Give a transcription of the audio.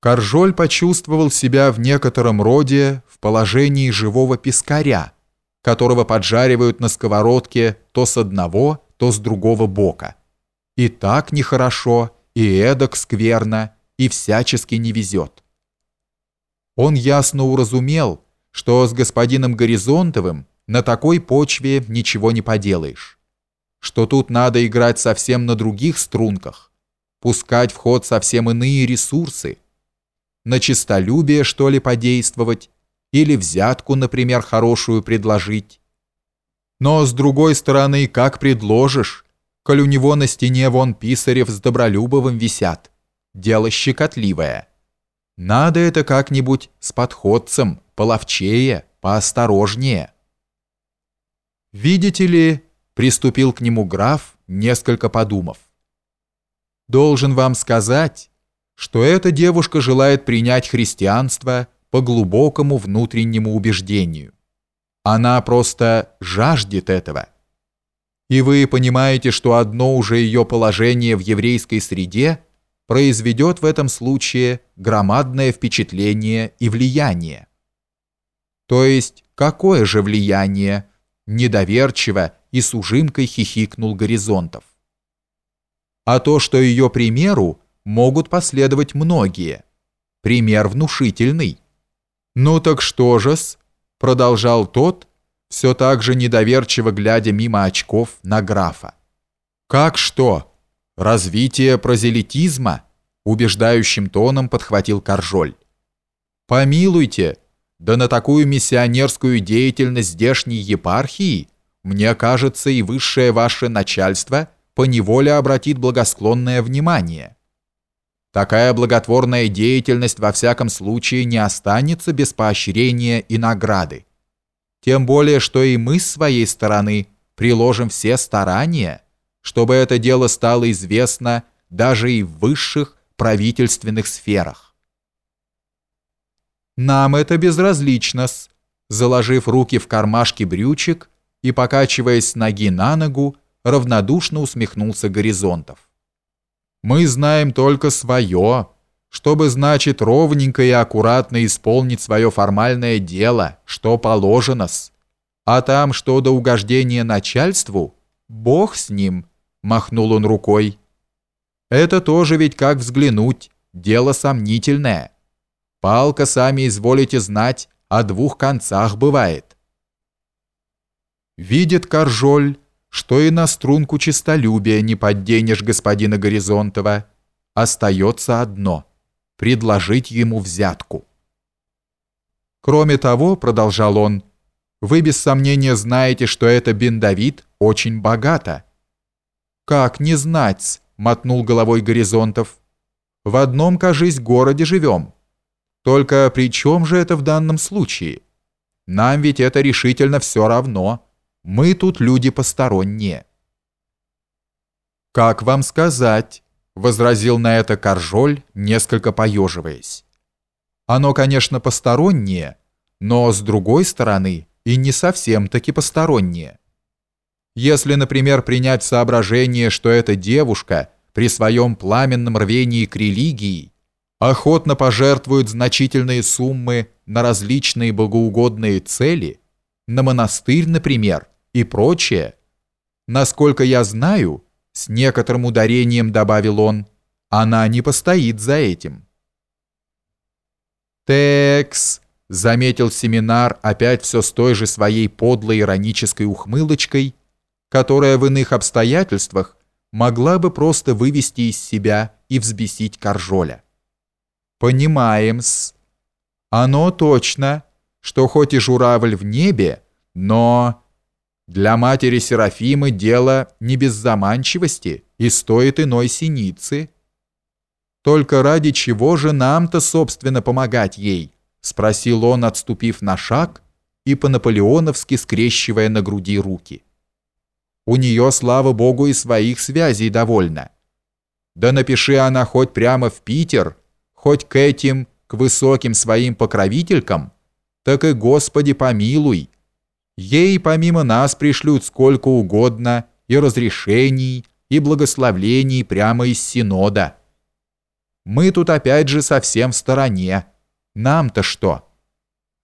Коржоль почувствовал себя в некотором роде в положении живого пескаря, которого поджаривают на сковородке то с одного, то с другого бока. И так нехорошо, и эдак скверно, и всячески не везет. Он ясно уразумел, что с господином Горизонтовым на такой почве ничего не поделаешь, что тут надо играть совсем на других струнках, пускать в ход совсем иные ресурсы, на честолюбие, что ли, подействовать, или взятку, например, хорошую предложить. Но, с другой стороны, как предложишь, коль у него на стене вон писарев с Добролюбовым висят? Дело щекотливое. Надо это как-нибудь с подходцем, половчее, поосторожнее. «Видите ли», — приступил к нему граф, несколько подумав, «должен вам сказать, что эта девушка желает принять христианство по глубокому внутреннему убеждению. Она просто жаждет этого. И вы понимаете, что одно уже ее положение в еврейской среде произведет в этом случае громадное впечатление и влияние. То есть, какое же влияние? Недоверчиво и с ужимкой хихикнул Горизонтов. А то, что ее примеру могут последовать многие. Пример внушительный. «Ну так что же-с?» – продолжал тот, все так же недоверчиво глядя мимо очков на графа. «Как что? Развитие прозелитизма?» – убеждающим тоном подхватил Коржоль. «Помилуйте, да на такую миссионерскую деятельность здешней епархии, мне кажется, и высшее ваше начальство поневоле обратит благосклонное внимание». Такая благотворная деятельность во всяком случае не останется без поощрения и награды. Тем более, что и мы с своей стороны приложим все старания, чтобы это дело стало известно даже и в высших правительственных сферах. Нам это безразлично, заложив руки в кармашки брючек и покачиваясь с ноги на ногу, равнодушно усмехнулся Горизонтов. Мы знаем только свое, чтобы, значит, ровненько и аккуратно исполнить свое формальное дело, что положено-с. А там, что до угождения начальству, бог с ним, махнул он рукой. Это тоже ведь как взглянуть, дело сомнительное. Палка, сами изволите знать, о двух концах бывает. Видит Коржоль, что и на струнку честолюбия не подденешь господина Горизонтова. Остается одно – предложить ему взятку. Кроме того, продолжал он, вы без сомнения знаете, что это Бен Давид очень богато. Как не знать, мотнул головой Горизонтов. В одном, кажись, городе живем. Только при чем же это в данном случае? Нам ведь это решительно все равно. Мы тут люди посторонние. Как вам сказать, возразил на это Коржоль, несколько поеживаясь. Оно, конечно, постороннее, но с другой стороны и не совсем таки постороннее. Если, например, принять соображение, что эта девушка при своем пламенном рвении к религии охотно пожертвует значительные суммы на различные богоугодные цели, на монастырь, например, и прочее. Насколько я знаю, с некоторым ударением добавил он, она не постоит за этим. «Текс», — заметил семинар опять все с той же своей подлой иронической ухмылочкой, которая в иных обстоятельствах могла бы просто вывести из себя и взбесить Коржоля. «Понимаем-с. Оно точно, что хоть и журавль в небе, но для матери Серафимы дело не без заманчивости и стоит иной синицы. Только ради чего же нам-то, собственно, помогать ей? Спросил он, отступив на шаг и по-наполеоновски скрещивая на груди руки. У нее, слава богу, и своих связей довольно. Да напиши она хоть прямо в Питер, хоть к этим, к высоким своим покровителькам, так и, Господи, помилуй, Ей помимо нас пришлют сколько угодно и разрешений, и благословлений прямо из Синода. Мы тут опять же совсем в стороне. Нам-то что?»